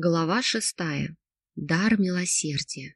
Глава шестая. Дар милосердия.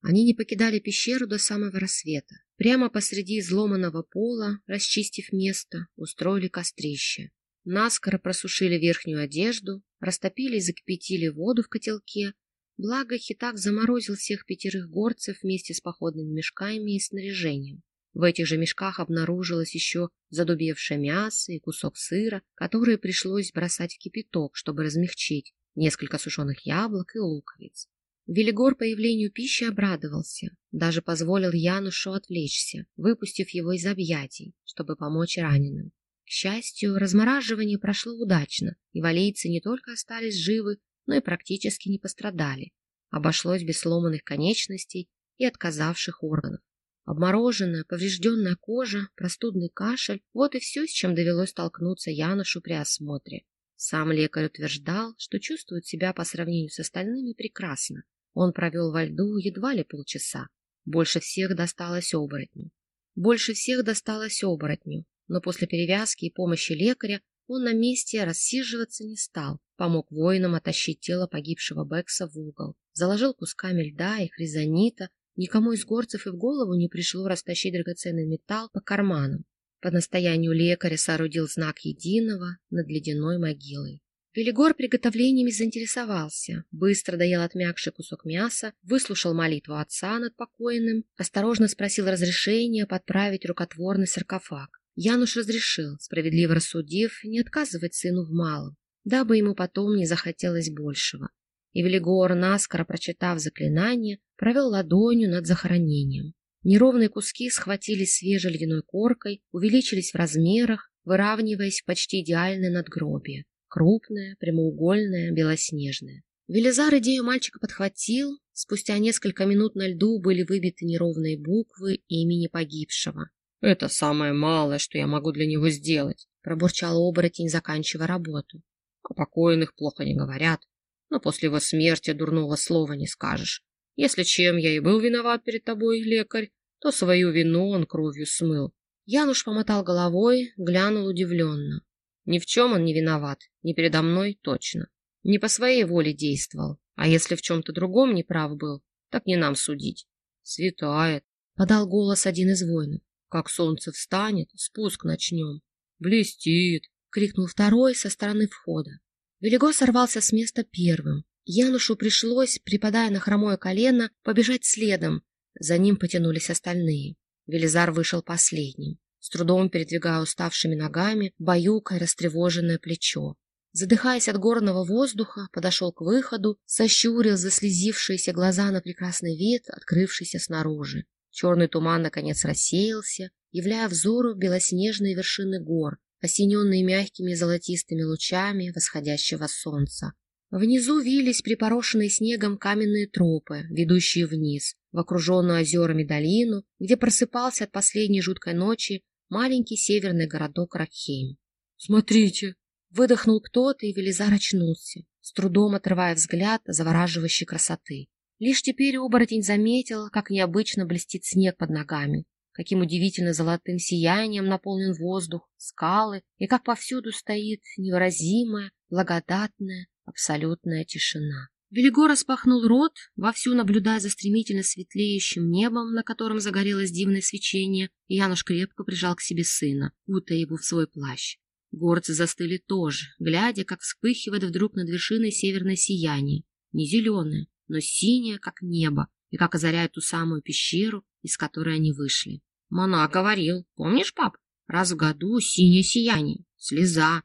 Они не покидали пещеру до самого рассвета. Прямо посреди изломанного пола, расчистив место, устроили кострище. Наскоро просушили верхнюю одежду, растопили и закипятили воду в котелке. Благо Хитак заморозил всех пятерых горцев вместе с походными мешками и снаряжением. В этих же мешках обнаружилось еще задубевшее мясо и кусок сыра, которые пришлось бросать в кипяток, чтобы размягчить несколько сушеных яблок и луковиц. Велигор появлению пищи обрадовался, даже позволил Янушу отвлечься, выпустив его из объятий, чтобы помочь раненым. К счастью, размораживание прошло удачно, и валийцы не только остались живы, но и практически не пострадали. Обошлось без сломанных конечностей и отказавших органов. Обмороженная, поврежденная кожа, простудный кашель – вот и все, с чем довелось столкнуться Янушу при осмотре. Сам лекарь утверждал, что чувствует себя по сравнению с остальными прекрасно. Он провел во льду едва ли полчаса. Больше всех досталось оборотню. Больше всех досталось оборотню, но после перевязки и помощи лекаря он на месте рассиживаться не стал, помог воинам оттащить тело погибшего Бекса в угол, заложил кусками льда и хризонита, никому из горцев и в голову не пришло растащить драгоценный металл по карманам. По настоянию лекаря соорудил знак единого над ледяной могилой. Велигор приготовлениями заинтересовался, быстро доел отмякший кусок мяса, выслушал молитву отца над покойным, осторожно спросил разрешения подправить рукотворный саркофаг. Януш разрешил, справедливо рассудив, не отказывать сыну в малом, дабы ему потом не захотелось большего. И Велигор, наскоро прочитав заклинание, провел ладонью над захоронением. Неровные куски схватились свежей ледяной коркой, увеличились в размерах, выравниваясь в почти идеальное надгробие. Крупное, прямоугольное, белоснежное. Велизар идею мальчика подхватил. Спустя несколько минут на льду были выбиты неровные буквы имени погибшего. — Это самое малое, что я могу для него сделать, — пробурчал оборотень, заканчивая работу. — О покойных плохо не говорят, но после его смерти дурного слова не скажешь. Если чем я и был виноват перед тобой, лекарь, то свою вину он кровью смыл. Януш помотал головой, глянул удивленно. Ни в чем он не виноват, ни передо мной точно. Не по своей воле действовал, а если в чем-то другом неправ был, так не нам судить. Светает, подал голос один из воинов. Как солнце встанет, спуск начнем. Блестит, крикнул второй со стороны входа. Велиго сорвался с места первым, Янушу пришлось, припадая на хромое колено, побежать следом. За ним потянулись остальные. Велизар вышел последним, с трудом передвигая уставшими ногами, баюкая растревоженное плечо. Задыхаясь от горного воздуха, подошел к выходу, сощурил заслезившиеся глаза на прекрасный вид, открывшийся снаружи. Черный туман наконец рассеялся, являя взору белоснежные вершины гор, осененные мягкими золотистыми лучами восходящего солнца. Внизу вились припорошенные снегом каменные тропы, ведущие вниз, в окруженную озерами долину, где просыпался от последней жуткой ночи маленький северный городок Ракхейм. «Смотрите!» — выдохнул кто-то, и Велизар очнулся, с трудом отрывая взгляд завораживающей красоты. Лишь теперь оборотень заметил, как необычно блестит снег под ногами, каким удивительно золотым сиянием наполнен воздух, скалы, и как повсюду стоит невыразимая, благодатная, абсолютная тишина. Велиго распахнул рот, вовсю наблюдая за стремительно светлеющим небом, на котором загорелось дивное свечение, и Януш крепко прижал к себе сына, кутая его в свой плащ. Горцы застыли тоже, глядя, как вспыхивает вдруг над вершиной северное сияние, не зеленое, но синее, как небо, и как озаряет ту самую пещеру, из которой они вышли. Мона говорил, помнишь, пап? Раз в году синее сияние, слеза.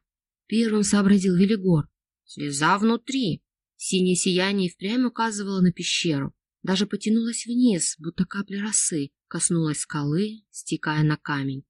Первым сообразил Велигор, Слеза внутри. Синее сияние впрямь указывало на пещеру. Даже потянулась вниз, будто капля росы, коснулась скалы, стекая на камень.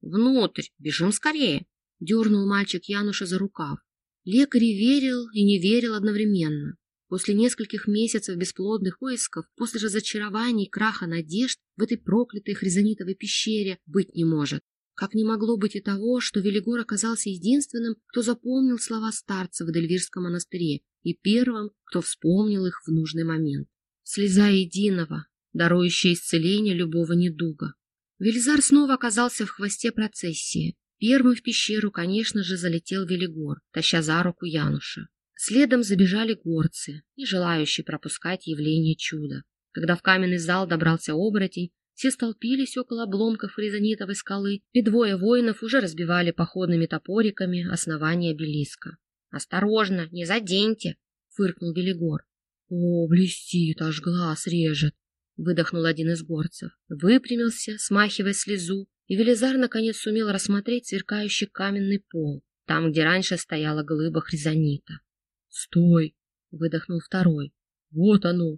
«Внутрь! Бежим скорее!» — дернул мальчик Януша за рукав. Лекарь верил и не верил одновременно. После нескольких месяцев бесплодных поисков, после разочарований и краха надежд в этой проклятой хризонитовой пещере быть не может. Как не могло быть и того, что Велигор оказался единственным, кто запомнил слова старца в Эдельвирском монастыре и первым, кто вспомнил их в нужный момент. Слеза единого, дарующая исцеление любого недуга. Велизар снова оказался в хвосте процессии. Первым в пещеру, конечно же, залетел Велигор, таща за руку Януша. Следом забежали горцы, не желающие пропускать явление чуда. Когда в каменный зал добрался оборотень, все столпились около обломков резонитовой скалы, и двое воинов уже разбивали походными топориками основание обелиска. «Осторожно, не заденьте!» — фыркнул Велигор. «О, блестит, аж глаз режет!» — выдохнул один из горцев. Выпрямился, смахивая слезу, и Велизар наконец сумел рассмотреть сверкающий каменный пол, там, где раньше стояла глыба хризонита. «Стой!» — выдохнул второй. «Вот оно!»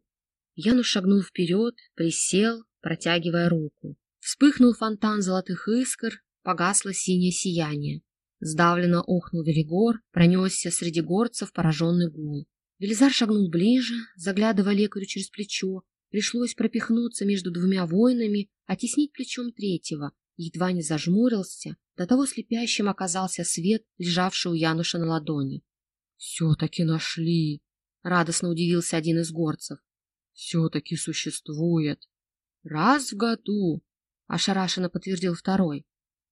Янус шагнул вперед, присел, протягивая руку. Вспыхнул фонтан золотых искр, погасло синее сияние. Сдавленно охнул Велигор, пронесся среди горцев пораженный гул. Велизар шагнул ближе, заглядывая лекарю через плечо. Пришлось пропихнуться между двумя воинами, оттеснить плечом третьего. Едва не зажмурился, до того слепящим оказался свет, лежавший у Януша на ладони. — Все-таки нашли! — радостно удивился один из горцев. — Все-таки существует! Раз в году, ошарашенно подтвердил второй.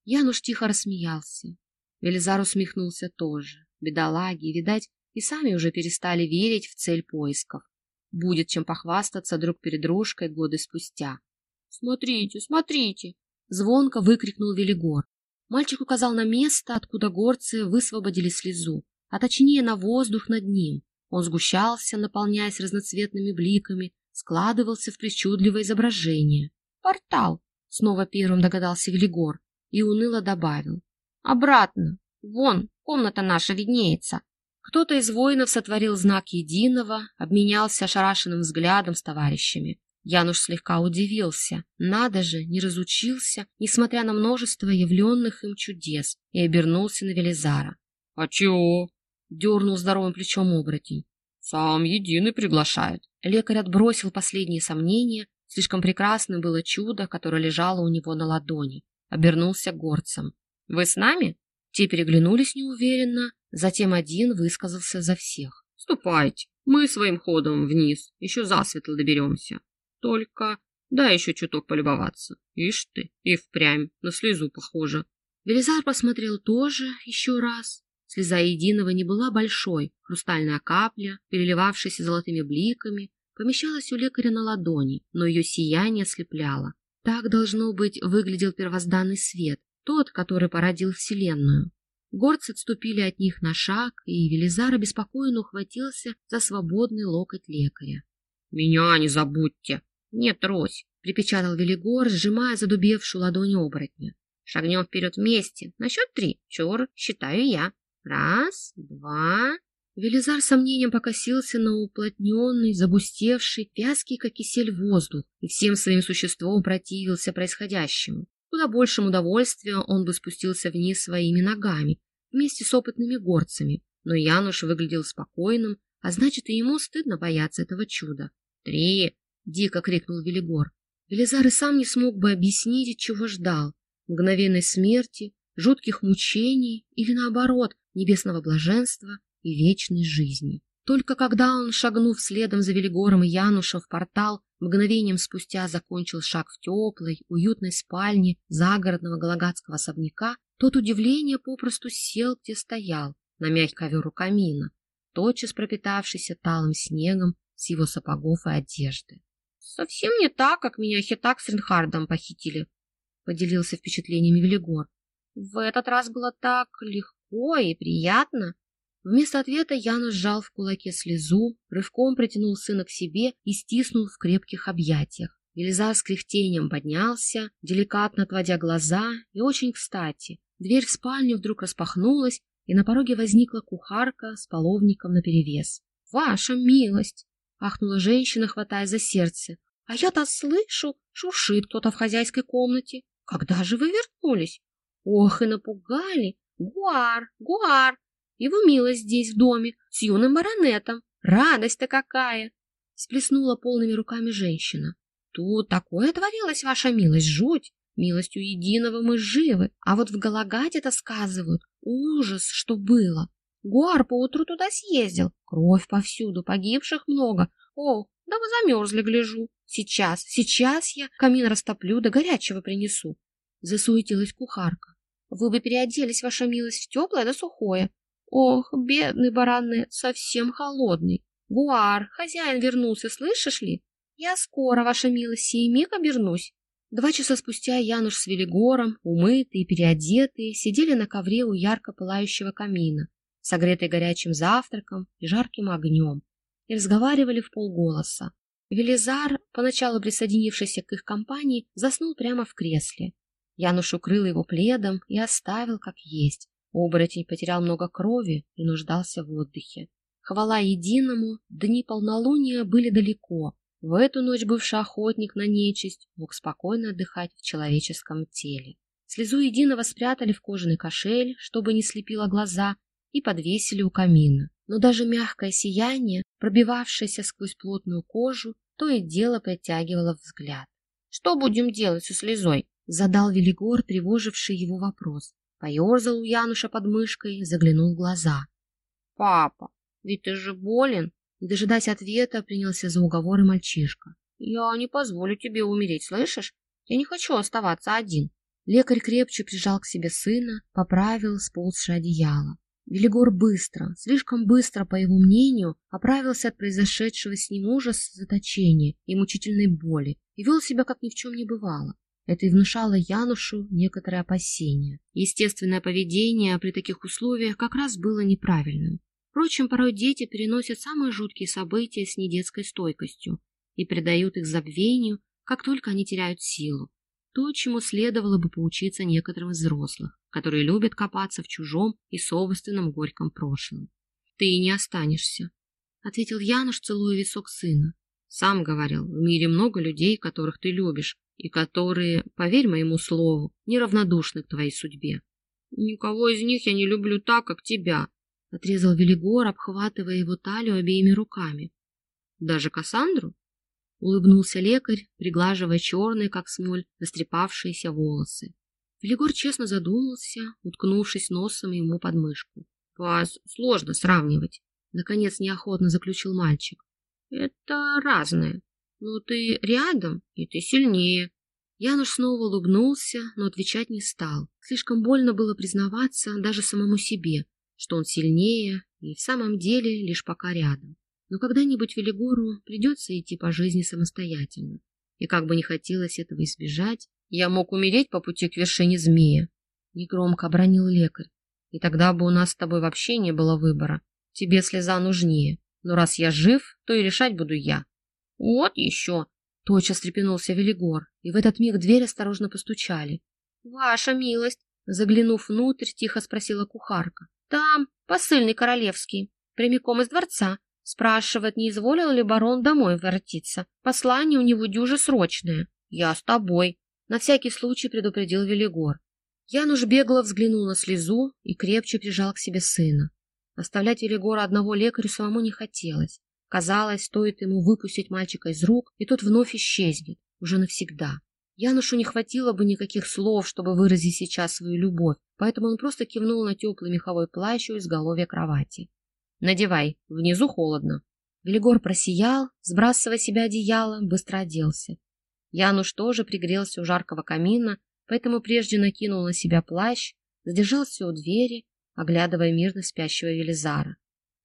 Януш тихо рассмеялся. Велизар усмехнулся тоже. Бедолаги, видать, и сами уже перестали верить в цель поисков. Будет чем похвастаться друг перед дружкой годы спустя. «Смотрите, смотрите!» — звонко выкрикнул Велигор. Мальчик указал на место, откуда горцы высвободили слезу, а точнее на воздух над ним. Он сгущался, наполняясь разноцветными бликами, складывался в причудливое изображение. «Портал!» — снова первым догадался Глигор и уныло добавил. «Обратно! Вон, комната наша виднеется!» Кто-то из воинов сотворил знак единого, обменялся ошарашенным взглядом с товарищами. Януш слегка удивился. Надо же, не разучился, несмотря на множество явленных им чудес, и обернулся на Велизара. — А чего? — дернул здоровым плечом оборотень. Сам единый приглашает. Лекарь отбросил последние сомнения. Слишком прекрасным было чудо, которое лежало у него на ладони. Обернулся горцем. «Вы с нами?» Те переглянулись неуверенно. Затем один высказался за всех. «Ступайте. Мы своим ходом вниз. Еще засветло доберемся. Только дай еще чуток полюбоваться. Ишь ты, и впрямь, на слезу похоже». Велизар посмотрел тоже еще раз. Слеза единого не была большой, хрустальная капля, переливавшаяся золотыми бликами, помещалась у лекаря на ладони, но ее сияние ослепляло. Так, должно быть, выглядел первозданный свет, тот, который породил Вселенную. Горцы отступили от них на шаг, и Велизар обеспокоенно ухватился за свободный локоть лекаря. — Меня не забудьте! — Нет, Рось! — припечатал Велигор, сжимая задубевшую ладонь оборотня. — Шагнем вперед вместе. На счет три. Чур, считаю я. Раз, два. Велизар сомнением покосился на уплотненный, загустевший, вязкий, как кисель, воздух и всем своим существом противился происходящему. Куда большим удовольствием он бы спустился вниз своими ногами, вместе с опытными горцами, но Януш выглядел спокойным, а значит, и ему стыдно бояться этого чуда. «Три!» — дико крикнул Велигор. Велизар и сам не смог бы объяснить, чего ждал. Мгновенной смерти, жутких мучений или, наоборот, небесного блаженства и вечной жизни. Только когда он, шагнув следом за Велигором и Янушем в портал, мгновением спустя закончил шаг в теплой, уютной спальне загородного галагатского особняка, тот удивление попросту сел, где стоял, на мягкий ковер у камина, тотчас пропитавшийся талым снегом с его сапогов и одежды. — Совсем не так, как меня Хитак с Ринхардом похитили, — поделился впечатлениями Велигор. — В этот раз было так легко Ой, приятно. Вместо ответа Яна сжал в кулаке слезу, рывком притянул сына к себе и стиснул в крепких объятиях. Елизар с кряхтением поднялся, деликатно отводя глаза, и очень кстати. Дверь в спальню вдруг распахнулась, и на пороге возникла кухарка с половником наперевес. — Ваша милость! — ахнула женщина, хватая за сердце. — А я-то слышу, шуршит кто-то в хозяйской комнате. Когда же вы вернулись? Ох, и напугали! Гуар, Гуар, его милость здесь в доме с юным баронетом. Радость-то какая! Сплеснула полными руками женщина. Тут такое творилось, ваша милость, жуть. Милостью единого мы живы, а вот в Галагате-то сказывают. Ужас, что было. Гуар поутру туда съездил. Кровь повсюду, погибших много. Ох, да вы замерзли, гляжу. Сейчас, сейчас я камин растоплю, да горячего принесу. Засуетилась кухарка. Вы бы переоделись, ваша милость, в теплое да сухое. Ох, бедный баронет, совсем холодный. Гуар, хозяин вернулся, слышишь ли? Я скоро, ваша милость, сей миг обернусь. Два часа спустя Януш с Велигором, умытые, переодетые, сидели на ковре у ярко пылающего камина, согретые горячим завтраком и жарким огнем, и разговаривали в полголоса. Велизар, поначалу присоединившийся к их компании, заснул прямо в кресле. Януш укрыл его пледом и оставил как есть. Оборотень потерял много крови и нуждался в отдыхе. Хвала единому, дни полнолуния были далеко. В эту ночь бывший охотник на нечисть мог спокойно отдыхать в человеческом теле. Слезу единого спрятали в кожаный кошель, чтобы не слепило глаза, и подвесили у камина. Но даже мягкое сияние, пробивавшееся сквозь плотную кожу, то и дело притягивало взгляд. «Что будем делать со слезой?» — задал Велигор, тревоживший его вопрос. Поерзал у Януша под мышкой, заглянул в глаза. «Папа, ведь ты же болен!» Не дожидаясь ответа, принялся за уговоры мальчишка. «Я не позволю тебе умереть, слышишь? Я не хочу оставаться один». Лекарь крепче прижал к себе сына, поправил сползшее одеяло. Велигор быстро, слишком быстро, по его мнению, оправился от произошедшего с ним ужаса заточения и мучительной боли и вел себя, как ни в чем не бывало. Это и внушало Янушу некоторые опасения. Естественное поведение при таких условиях как раз было неправильным. Впрочем, порой дети переносят самые жуткие события с недетской стойкостью и предают их забвению, как только они теряют силу. То, чему следовало бы поучиться некоторым из взрослых, которые любят копаться в чужом и собственном горьком прошлом. «Ты и не останешься», — ответил Януш, целуя висок сына. «Сам говорил, в мире много людей, которых ты любишь, и которые, поверь моему слову, неравнодушны к твоей судьбе. Никого из них я не люблю так, как тебя, — отрезал Велигор, обхватывая его талию обеими руками. Даже Кассандру? — улыбнулся лекарь, приглаживая черные, как смоль, растрепавшиеся волосы. Велигор честно задумался, уткнувшись носом ему под мышку. — Вас сложно сравнивать, — наконец неохотно заключил мальчик. — Это разное. Но ты рядом, и ты сильнее. Януш снова улыбнулся, но отвечать не стал. Слишком больно было признаваться даже самому себе, что он сильнее и в самом деле лишь пока рядом. Но когда-нибудь Велигору придется идти по жизни самостоятельно. И как бы не хотелось этого избежать, я мог умереть по пути к вершине змея. Негромко обронил лекарь. И тогда бы у нас с тобой вообще не было выбора. Тебе слеза нужнее. Но раз я жив, то и решать буду я. «Вот еще!» — тотчас встрепенулся Велигор, и в этот миг дверь осторожно постучали. «Ваша милость!» — заглянув внутрь, тихо спросила кухарка. «Там посыльный королевский, прямиком из дворца. Спрашивает, не изволил ли барон домой воротиться. Послание у него дюже срочное. Я с тобой!» На всякий случай предупредил Велигор. Януш бегло взглянул на слезу и крепче прижал к себе сына. Оставлять Велигора одного лекарю самому не хотелось. Казалось, стоит ему выпустить мальчика из рук, и тот вновь исчезнет, уже навсегда. Янушу не хватило бы никаких слов, чтобы выразить сейчас свою любовь, поэтому он просто кивнул на теплый меховой плащ у изголовья кровати. «Надевай, внизу холодно». Велигор просиял, сбрасывая себя одеяло, быстро оделся. Януш тоже пригрелся у жаркого камина, поэтому прежде накинул на себя плащ, задержался у двери, оглядывая мирно спящего Велизара.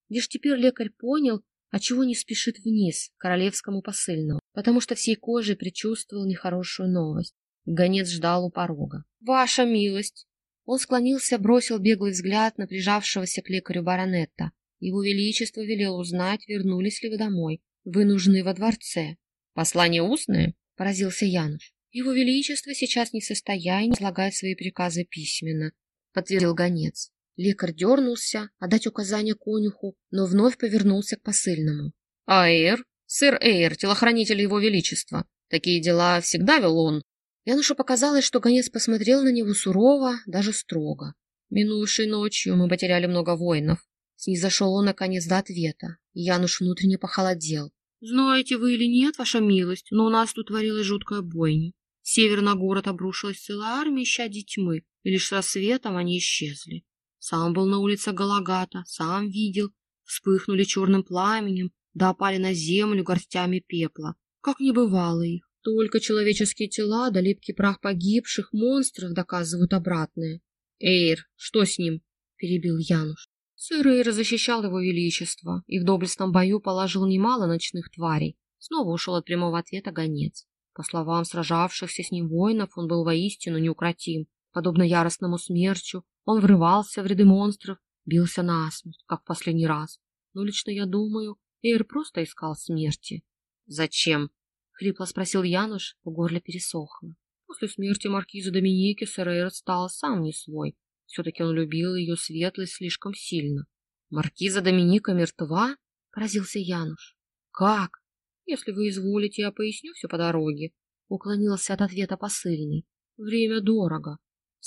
Лишь теперь лекарь понял, а чего не спешит вниз, к королевскому посыльному, потому что всей кожей предчувствовал нехорошую новость. Гонец ждал у порога. «Ваша милость!» Он склонился, бросил беглый взгляд на прижавшегося к лекарю баронетта. Его Величество велел узнать, вернулись ли вы домой. Вы нужны во дворце. «Послание устное?» — поразился Януш. «Его Величество сейчас не в состоянии излагать свои приказы письменно», — подтвердил гонец. Лекарь дернулся отдать указание конюху, но вновь повернулся к посыльному. — А Эйр? Сэр Эйр, телохранитель его величества. Такие дела всегда вел он. Янушу показалось, что гонец посмотрел на него сурово, даже строго. Минувшей ночью мы потеряли много воинов. Снизошел он, наконец, до ответа, Януш внутренне похолодел. — Знаете вы или нет, ваша милость, но у нас тут творилась жуткая бойня. Север на город обрушилась целая армия ищади тьмы, и лишь с рассветом они исчезли. Сам был на улице Галагата, сам видел. Вспыхнули черным пламенем, да опали на землю горстями пепла. Как не бывало их. Только человеческие тела да липкий прах погибших монстров доказывают обратное. — Эйр, что с ним? — перебил Януш. Сыр Эйр защищал его величество и в доблестном бою положил немало ночных тварей. Снова ушел от прямого ответа гонец. По словам сражавшихся с ним воинов, он был воистину неукротим. Подобно яростному смерчу, он врывался в ряды монстров, бился насмерть, как в последний раз. Но лично я думаю, Эйр просто искал смерти. «Зачем?» — хрипло спросил Януш, в горле пересохло. После смерти маркиза Доминики сэр Эйр стал сам не свой. Все-таки он любил ее светлость слишком сильно. «Маркиза Доминика мертва?» — поразился Януш. «Как?» «Если вы изволите, я поясню все по дороге», — уклонился от ответа посыльный. «Время дорого».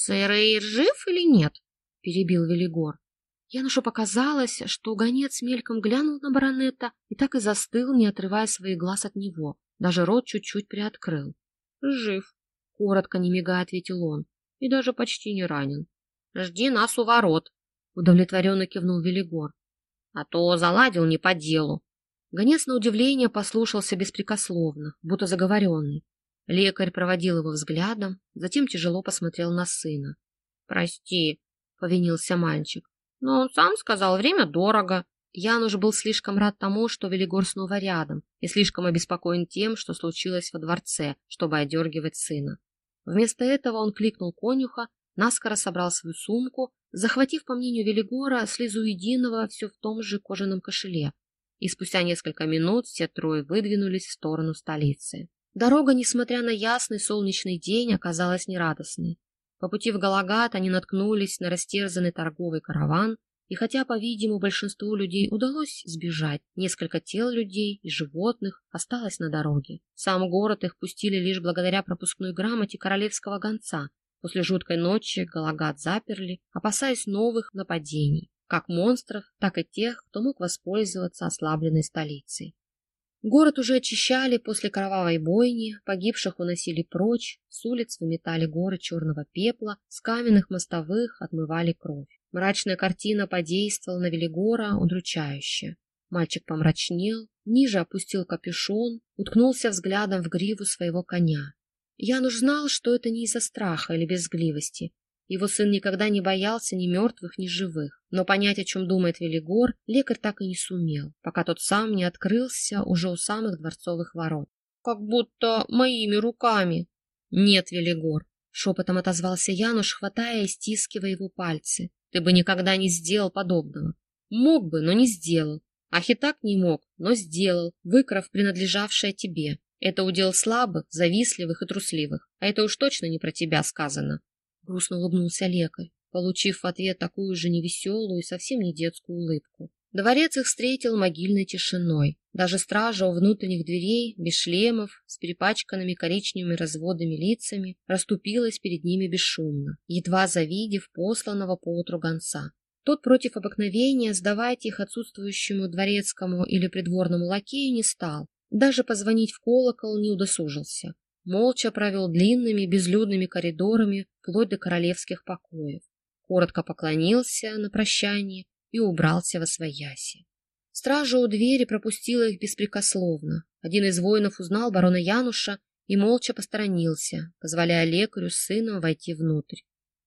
«Сэр Эйр жив или нет?» — перебил Велигор. Янушу показалось, что гонец мельком глянул на баронета и так и застыл, не отрывая своих глаз от него. Даже рот чуть-чуть приоткрыл. «Жив», — коротко не мигая ответил он, — «и даже почти не ранен». «Жди нас у ворот», — удовлетворенно кивнул Велигор. «А то заладил не по делу». Гонец на удивление послушался беспрекословно, будто заговоренный. Лекарь проводил его взглядом, затем тяжело посмотрел на сына. «Прости», — повинился мальчик, — «но он сам сказал, время дорого». Януш был слишком рад тому, что Велигор снова рядом, и слишком обеспокоен тем, что случилось во дворце, чтобы одергивать сына. Вместо этого он кликнул конюха, наскоро собрал свою сумку, захватив, по мнению Велигора, слезу единого все в том же кожаном кошеле, и спустя несколько минут все трое выдвинулись в сторону столицы. Дорога, несмотря на ясный солнечный день, оказалась нерадостной. По пути в Галагат они наткнулись на растерзанный торговый караван, и хотя, по-видимому, большинству людей удалось сбежать, несколько тел людей и животных осталось на дороге. Сам город их пустили лишь благодаря пропускной грамоте королевского гонца. После жуткой ночи Галагат заперли, опасаясь новых нападений как монстров, так и тех, кто мог воспользоваться ослабленной столицей. Город уже очищали после кровавой бойни, погибших уносили прочь, с улиц выметали горы черного пепла, с каменных мостовых отмывали кровь. Мрачная картина подействовала на Велигора удручающе. Мальчик помрачнел, ниже опустил капюшон, уткнулся взглядом в гриву своего коня. Януш знал, что это не из-за страха или безгливости, его сын никогда не боялся ни мертвых, ни живых. Но понять, о чем думает Велигор, лекарь так и не сумел, пока тот сам не открылся уже у самых дворцовых ворот. «Как будто моими руками!» «Нет, Велигор!» — шепотом отозвался Януш, хватая и стискивая его пальцы. «Ты бы никогда не сделал подобного. Мог бы, но не сделал. Ахитак не мог, но сделал, выкрав принадлежавшее тебе. Это удел слабых, завистливых и трусливых. А это уж точно не про тебя сказано. Грустно улыбнулся лекарь, получив в ответ такую же невеселую и совсем не детскую улыбку. Дворец их встретил могильной тишиной. Даже стража у внутренних дверей, без шлемов, с перепачканными коричневыми разводами лицами, расступилась перед ними бесшумно, едва завидев посланного поутру гонца. Тот против обыкновения сдавать их отсутствующему дворецкому или придворному лакею не стал, даже позвонить в колокол не удосужился молча провел длинными безлюдными коридорами вплоть до королевских покоев, коротко поклонился на прощание и убрался во свояси. Стража у двери пропустила их беспрекословно. Один из воинов узнал барона Януша и молча посторонился, позволяя лекарю с сыном войти внутрь.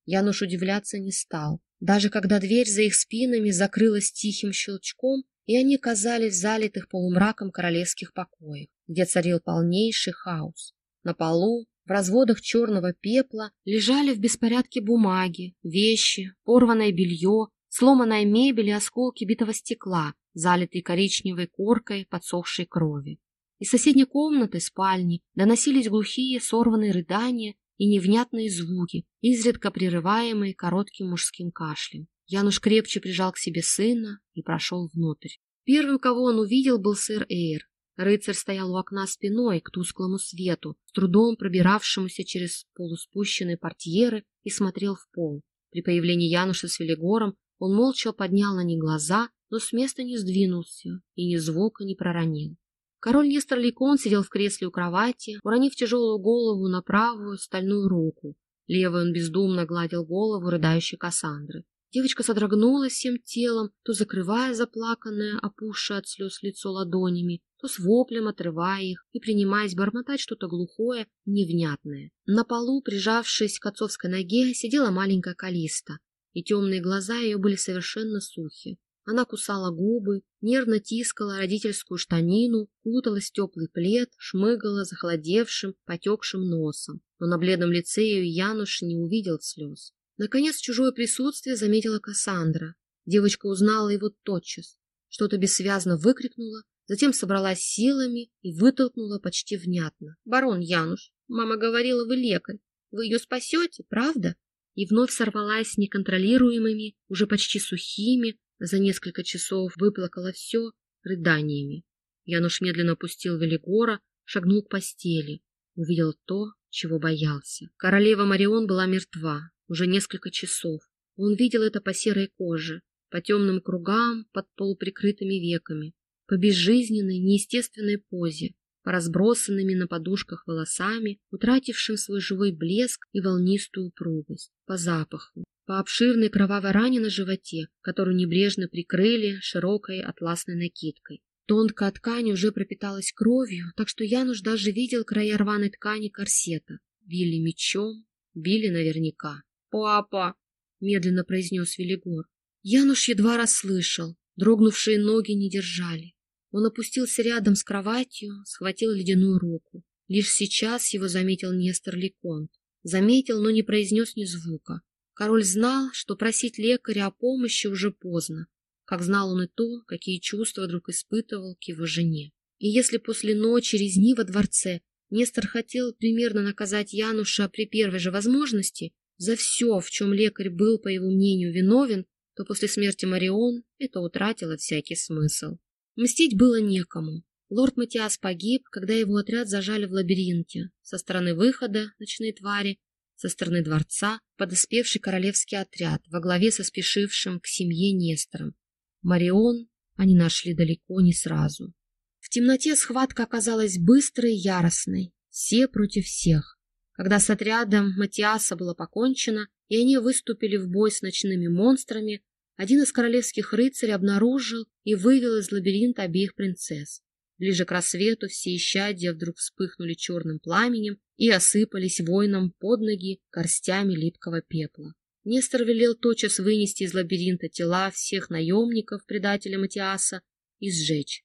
Януш удивляться не стал. Даже когда дверь за их спинами закрылась тихим щелчком, и они казались залитых полумраком королевских покоев, где царил полнейший хаос. На полу, в разводах черного пепла, лежали в беспорядке бумаги, вещи, порванное белье, сломанная мебель и осколки битого стекла, залитые коричневой коркой подсохшей крови. Из соседней комнаты, спальни, доносились глухие сорванные рыдания и невнятные звуки, изредка прерываемые коротким мужским кашлем. Януш крепче прижал к себе сына и прошел внутрь. Первым, кого он увидел, был сэр Эйр. Рыцарь стоял у окна спиной к тусклому свету, с трудом пробиравшемуся через полуспущенные портьеры, и смотрел в пол. При появлении Януша с Велигором он молча поднял на них глаза, но с места не сдвинулся и ни звука не проронил. Король Нестор Ликон сидел в кресле у кровати, уронив тяжелую голову на правую стальную руку. Левой он бездумно гладил голову рыдающей Кассандры. Девочка содрогнулась всем телом, то закрывая заплаканное, опухшее от слез лицо ладонями, то с воплем отрывая их и принимаясь бормотать что-то глухое невнятное. На полу, прижавшись к отцовской ноге, сидела маленькая Калиста. и темные глаза ее были совершенно сухи. Она кусала губы, нервно тискала родительскую штанину, куталась в теплый плед, шмыгала захолодевшим, потекшим носом. Но на бледном лице ее Януш не увидел слез. Наконец чужое присутствие заметила Кассандра. Девочка узнала его тотчас. Что-то бессвязно выкрикнула, затем собралась силами и вытолкнула почти внятно. — Барон Януш, мама говорила, вы лекарь. Вы ее спасете, правда? И вновь сорвалась неконтролируемыми, уже почти сухими, за несколько часов выплакала все рыданиями. Януш медленно опустил Велигора, шагнул к постели, увидел то, чего боялся. Королева Марион была мертва уже несколько часов. Он видел это по серой коже, по темным кругам под полуприкрытыми веками, по безжизненной, неестественной позе, по разбросанными на подушках волосами, утратившим свой живой блеск и волнистую упругость, по запаху, по обширной кровавой ране на животе, которую небрежно прикрыли широкой атласной накидкой. Тонкая ткань уже пропиталась кровью, так что Януш даже видел края рваной ткани корсета. Били мечом, били наверняка. «Папа!» — медленно произнес Велигор. Януш едва расслышал, дрогнувшие ноги не держали. Он опустился рядом с кроватью, схватил ледяную руку. Лишь сейчас его заметил Нестор Леконт. Заметил, но не произнес ни звука. Король знал, что просить лекаря о помощи уже поздно, как знал он и то, какие чувства вдруг испытывал к его жене. И если после ночи резни во дворце Нестор хотел примерно наказать Януша при первой же возможности за все, в чем лекарь был, по его мнению, виновен, то после смерти Марион это утратило всякий смысл. Мстить было некому. Лорд Матиас погиб, когда его отряд зажали в лабиринте. Со стороны выхода ночные твари со стороны дворца подоспевший королевский отряд во главе со спешившим к семье Нестором. Марион они нашли далеко не сразу. В темноте схватка оказалась быстрой и яростной, все против всех. Когда с отрядом Матиаса было покончено, и они выступили в бой с ночными монстрами, один из королевских рыцарей обнаружил и вывел из лабиринта обеих принцесс. Ближе к рассвету все исчадья вдруг вспыхнули черным пламенем и осыпались воинам под ноги горстями липкого пепла. Нестор велел тотчас вынести из лабиринта тела всех наемников, предателя Матиаса, и сжечь.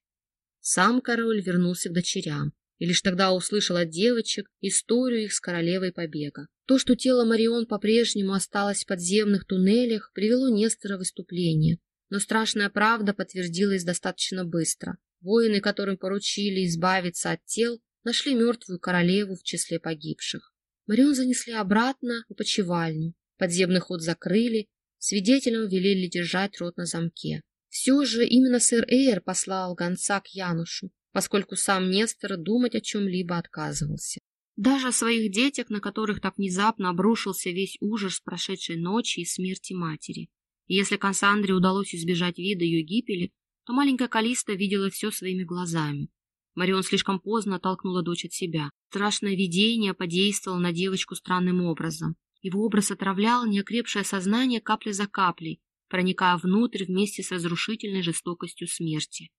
Сам король вернулся к дочерям, и лишь тогда услышал от девочек историю их с королевой побега. То, что тело Марион по-прежнему осталось в подземных туннелях, привело Нестора в выступление, но страшная правда подтвердилась достаточно быстро. Воины, которым поручили избавиться от тел, нашли мертвую королеву в числе погибших. Марион занесли обратно в почевальню, подземный ход закрыли, свидетелям велели держать рот на замке. Все же именно сэр Эйр послал гонца к Янушу, поскольку сам Нестор думать о чем-либо отказывался. Даже о своих детях, на которых так внезапно обрушился весь ужас прошедшей ночи и смерти матери. И если Кассандре удалось избежать вида ее гибели, то маленькая Калиста видела все своими глазами. Марион слишком поздно толкнула дочь от себя. Страшное видение подействовало на девочку странным образом. Его образ отравлял неокрепшее сознание капля за каплей, проникая внутрь вместе с разрушительной жестокостью смерти.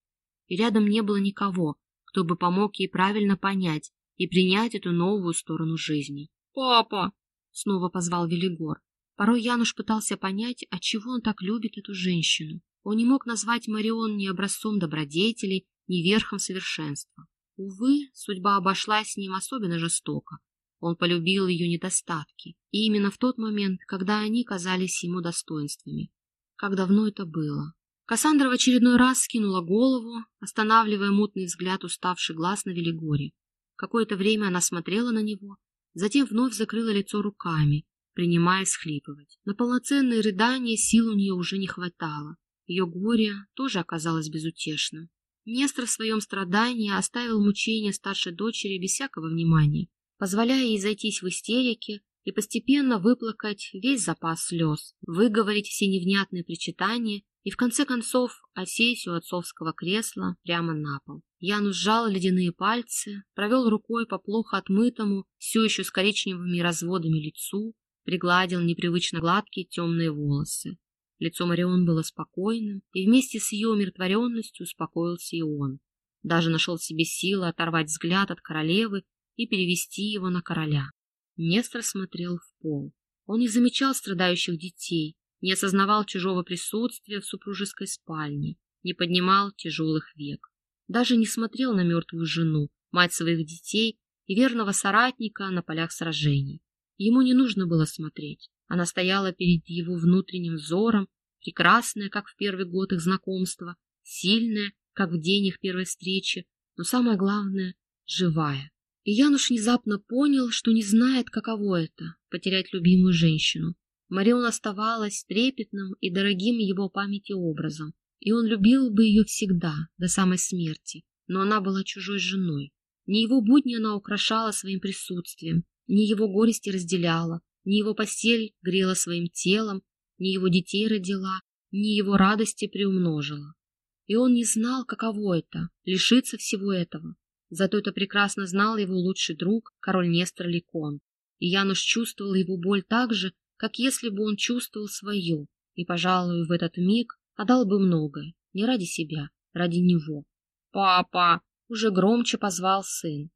И рядом не было никого, кто бы помог ей правильно понять и принять эту новую сторону жизни. «Папа!» — снова позвал Велигор. Порой Януш пытался понять, отчего он так любит эту женщину. Он не мог назвать Марион ни образцом добродетели, ни верхом совершенства. Увы, судьба обошлась с ним особенно жестоко. Он полюбил ее недостатки, и именно в тот момент, когда они казались ему достоинствами. Как давно это было? Кассандра в очередной раз скинула голову, останавливая мутный взгляд уставший глаз на Велигоре. Какое-то время она смотрела на него, затем вновь закрыла лицо руками, принимая схлипывать. На полноценные рыдания сил у нее уже не хватало. Ее горе тоже оказалось безутешным. Нестор в своем страдании оставил мучения старшей дочери без всякого внимания, позволяя ей зайтись в истерике и постепенно выплакать весь запас слез, выговорить все невнятные причитания и в конце концов осесть у отцовского кресла прямо на пол. Яну сжал ледяные пальцы, провел рукой по плохо отмытому, все еще с коричневыми разводами лицу, пригладил непривычно гладкие темные волосы. Лицо Марион было спокойным, и вместе с ее умиротворенностью успокоился и он. Даже нашел в себе силы оторвать взгляд от королевы и перевести его на короля. Нестор смотрел в пол. Он не замечал страдающих детей, не осознавал чужого присутствия в супружеской спальне, не поднимал тяжелых век. Даже не смотрел на мертвую жену, мать своих детей и верного соратника на полях сражений. Ему не нужно было смотреть. Она стояла перед его внутренним взором, прекрасная, как в первый год их знакомства, сильная, как в день их первой встречи, но самое главное — живая. И Януш внезапно понял, что не знает, каково это — потерять любимую женщину. Марион оставалась трепетным и дорогим его памяти образом, и он любил бы ее всегда, до самой смерти, но она была чужой женой. Ни его будни она украшала своим присутствием, ни его горести разделяла, ни его постель грела своим телом, ни его детей родила, ни его радости приумножила. И он не знал, каково это — лишиться всего этого. Зато это прекрасно знал его лучший друг, король Нестор Ликон. И Януш чувствовал его боль так же, как если бы он чувствовал свою, и, пожалуй, в этот миг отдал бы многое, не ради себя, ради него. «Папа!» — уже громче позвал сын.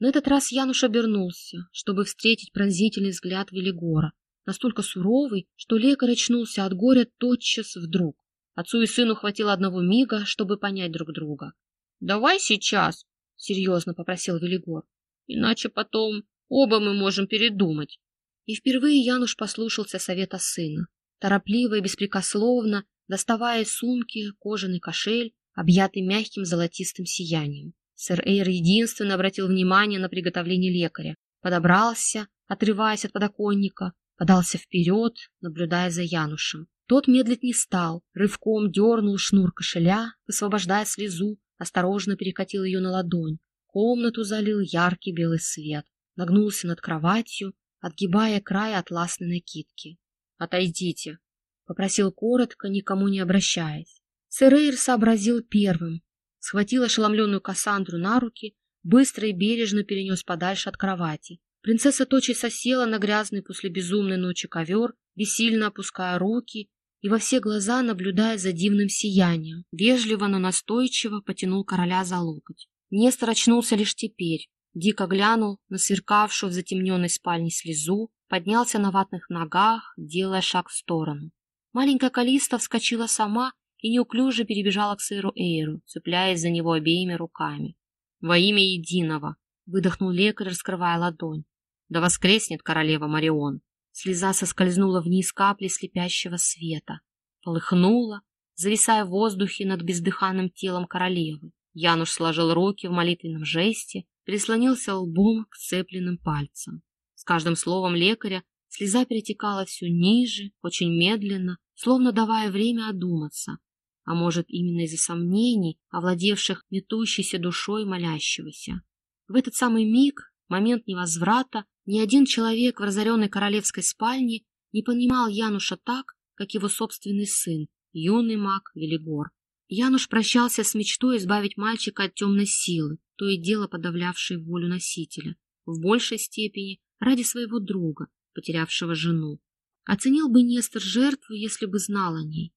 На этот раз Януш обернулся, чтобы встретить пронзительный взгляд Велигора, настолько суровый, что лекарь очнулся от горя тотчас вдруг. Отцу и сыну хватило одного мига, чтобы понять друг друга. — Давай сейчас, — серьезно попросил Велигор, — иначе потом оба мы можем передумать. И впервые Януш послушался совета сына. Торопливо и беспрекословно, доставая сумки кожаный кошель, объятый мягким золотистым сиянием. Сэр Эйр единственно обратил внимание на приготовление лекаря, подобрался, отрываясь от подоконника, подался вперед, наблюдая за Янушем. Тот медлить не стал, рывком дернул шнур кошеля, высвобождая слезу, осторожно перекатил ее на ладонь. Комнату залил яркий белый свет, нагнулся над кроватью, отгибая край атласной накидки. «Отойдите», — попросил коротко, никому не обращаясь. Сэр Эйр сообразил первым, схватил ошеломленную Кассандру на руки, быстро и бережно перенес подальше от кровати. Принцесса тотчас села на грязный после безумной ночи ковер, бессильно опуская руки и во все глаза наблюдая за дивным сиянием. Вежливо, но настойчиво потянул короля за локоть. Нестор очнулся лишь теперь. Дико глянул на сверкавшую в затемненной спальне слезу, поднялся на ватных ногах, делая шаг в сторону. Маленькая Калиста вскочила сама и неуклюже перебежала к сэру Эйру, цепляясь за него обеими руками. «Во имя единого!» — выдохнул лекарь, раскрывая ладонь. «Да воскреснет королева Марион!» Слеза соскользнула вниз капли слепящего света, полыхнула, зависая в воздухе над бездыханным телом королевы. Януш сложил руки в молитвенном жесте, прислонился лбом к цепленным пальцам. С каждым словом лекаря слеза перетекала все ниже, очень медленно, словно давая время одуматься, а может, именно из-за сомнений, овладевших метущейся душой молящегося. В этот самый миг, момент невозврата, ни один человек в разоренной королевской спальне не понимал Януша так, как его собственный сын, юный маг Велигор. Януш прощался с мечтой избавить мальчика от темной силы, то и дело подавлявшей волю носителя, в большей степени ради своего друга, потерявшего жену. Оценил бы Нестор жертву, если бы знал о ней.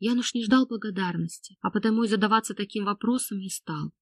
Януш не ждал благодарности, а потому и задаваться таким вопросом не стал.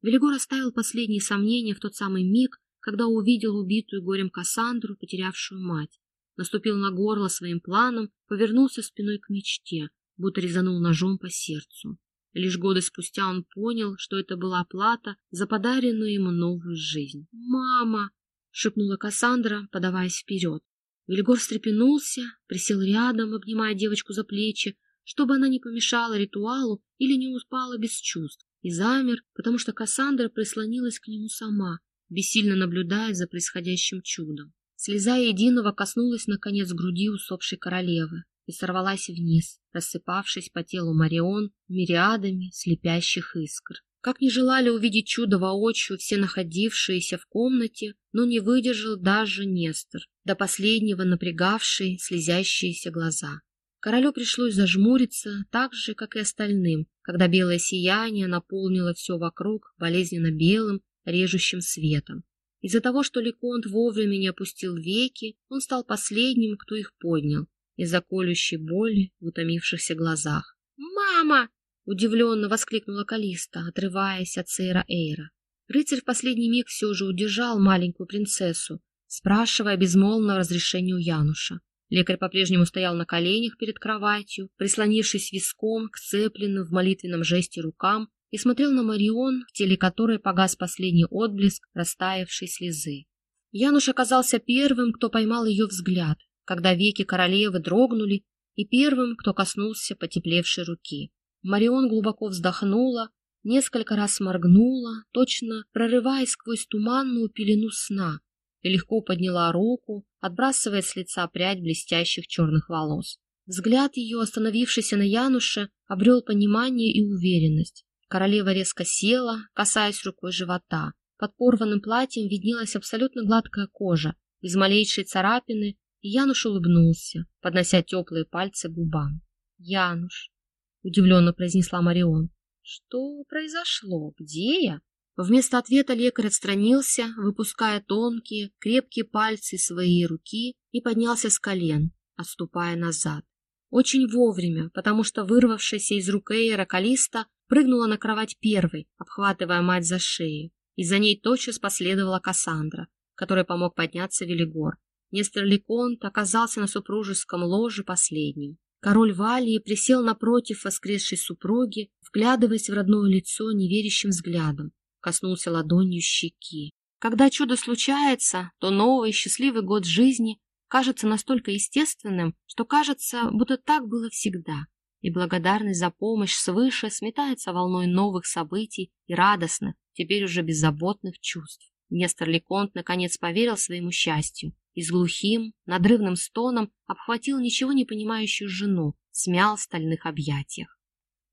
Велигор оставил последние сомнения в тот самый миг, когда увидел убитую горем Кассандру, потерявшую мать. Наступил на горло своим планом, повернулся спиной к мечте, будто резанул ножом по сердцу. Лишь годы спустя он понял, что это была плата за подаренную ему новую жизнь. «Мама!» — шепнула Кассандра, подаваясь вперед. Велигор встрепенулся, присел рядом, обнимая девочку за плечи, чтобы она не помешала ритуалу или не упала без чувств, и замер, потому что Кассандра прислонилась к нему сама, бессильно наблюдая за происходящим чудом. Слеза единого коснулась, наконец, груди усопшей королевы и сорвалась вниз, рассыпавшись по телу Марион мириадами слепящих искр. Как не желали увидеть чудо воочию все находившиеся в комнате, но не выдержал даже Нестор, до последнего напрягавший слезящиеся глаза. Королю пришлось зажмуриться, так же, как и остальным, когда белое сияние наполнило все вокруг болезненно белым, режущим светом. Из-за того, что Леконт вовремя не опустил веки, он стал последним, кто их поднял, из-за колющей боли в утомившихся глазах. «Мама!» — удивленно воскликнула Калиста, отрываясь от Сейра Эйра. Рыцарь в последний миг все же удержал маленькую принцессу, спрашивая безмолвно разрешение у Януша. Лекарь по-прежнему стоял на коленях перед кроватью, прислонившись виском к цепленным в молитвенном жесте рукам и смотрел на Марион, в теле которой погас последний отблеск растаявшей слезы. Януш оказался первым, кто поймал ее взгляд, когда веки королевы дрогнули, и первым, кто коснулся потеплевшей руки. Марион глубоко вздохнула, несколько раз моргнула, точно прорываясь сквозь туманную пелену сна, и легко подняла руку, отбрасывая с лица прядь блестящих черных волос. Взгляд ее, остановившийся на Януше, обрел понимание и уверенность. Королева резко села, касаясь рукой живота. Под порванным платьем виднелась абсолютно гладкая кожа, без малейшей царапины, Януш улыбнулся, поднося теплые пальцы к губам. «Януш», — удивленно произнесла Марион, — «что произошло? Где я?» Вместо ответа лекарь отстранился, выпуская тонкие, крепкие пальцы своей руки и поднялся с колен, отступая назад. Очень вовремя, потому что вырвавшаяся из рук Эйра Калиста прыгнула на кровать первой, обхватывая мать за шею, и за ней тотчас последовала Кассандра, которой помог подняться Велигор. Нестор Леконт оказался на супружеском ложе последним. Король Валии присел напротив воскресшей супруги, вглядываясь в родное лицо неверящим взглядом, коснулся ладонью щеки. Когда чудо случается, то новый счастливый год жизни кажется настолько естественным, что кажется, будто так было всегда. И благодарность за помощь свыше сметается волной новых событий и радостных, теперь уже беззаботных чувств. Нестор Леконт наконец поверил своему счастью и с глухим, надрывным стоном обхватил ничего не понимающую жену, смял в стальных объятиях.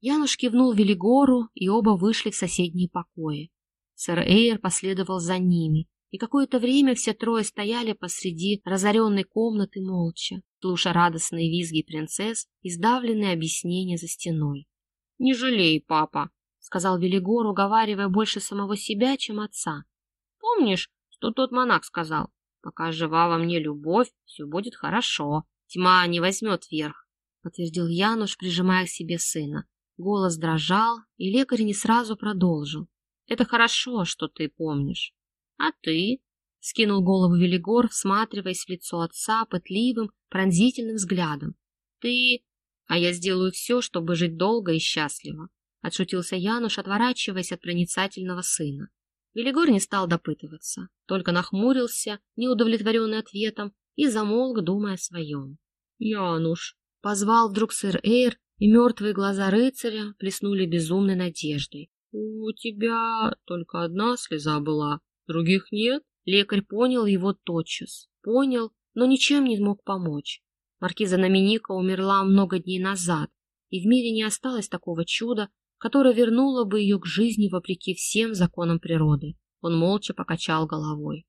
Януш кивнул Велигору, и оба вышли в соседние покои. Сэр Эйр последовал за ними, и какое-то время все трое стояли посреди разоренной комнаты молча, слушая радостные визги принцесс и сдавленные объяснения за стеной. — Не жалей, папа, — сказал Велигор, уговаривая больше самого себя, чем отца. — Помнишь, что тот монах сказал? Пока жива во мне любовь, все будет хорошо. Тьма не возьмет верх, — подтвердил Януш, прижимая к себе сына. Голос дрожал, и лекарь не сразу продолжил. Это хорошо, что ты помнишь. А ты? Скинул голову Велигор, всматриваясь в лицо отца пытливым, пронзительным взглядом. Ты... А я сделаю все, чтобы жить долго и счастливо. Отшутился Януш, отворачиваясь от проницательного сына. Велигор не стал допытываться, только нахмурился, неудовлетворенный ответом, и замолк, думая о своем. «Януш!» — позвал вдруг сэр Эйр, и мертвые глаза рыцаря плеснули безумной надеждой. «У тебя только одна слеза была, других нет?» Лекарь понял его тотчас. Понял, но ничем не смог помочь. Маркиза Номиника умерла много дней назад, и в мире не осталось такого чуда, которое вернуло бы ее к жизни вопреки всем законам природы. Он молча покачал головой.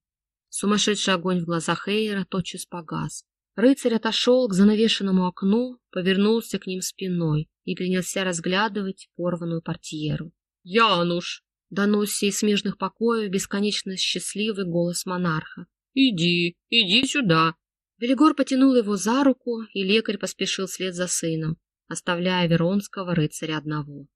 Сумасшедший огонь в глазах Эйра тотчас погас. Рыцарь отошел к занавешенному окну, повернулся к ним спиной и принялся разглядывать порванную портьеру. «Януш!» — доносся из смежных покоев бесконечно счастливый голос монарха. «Иди, иди сюда!» Велигор потянул его за руку, и лекарь поспешил вслед за сыном, оставляя Веронского рыцаря одного.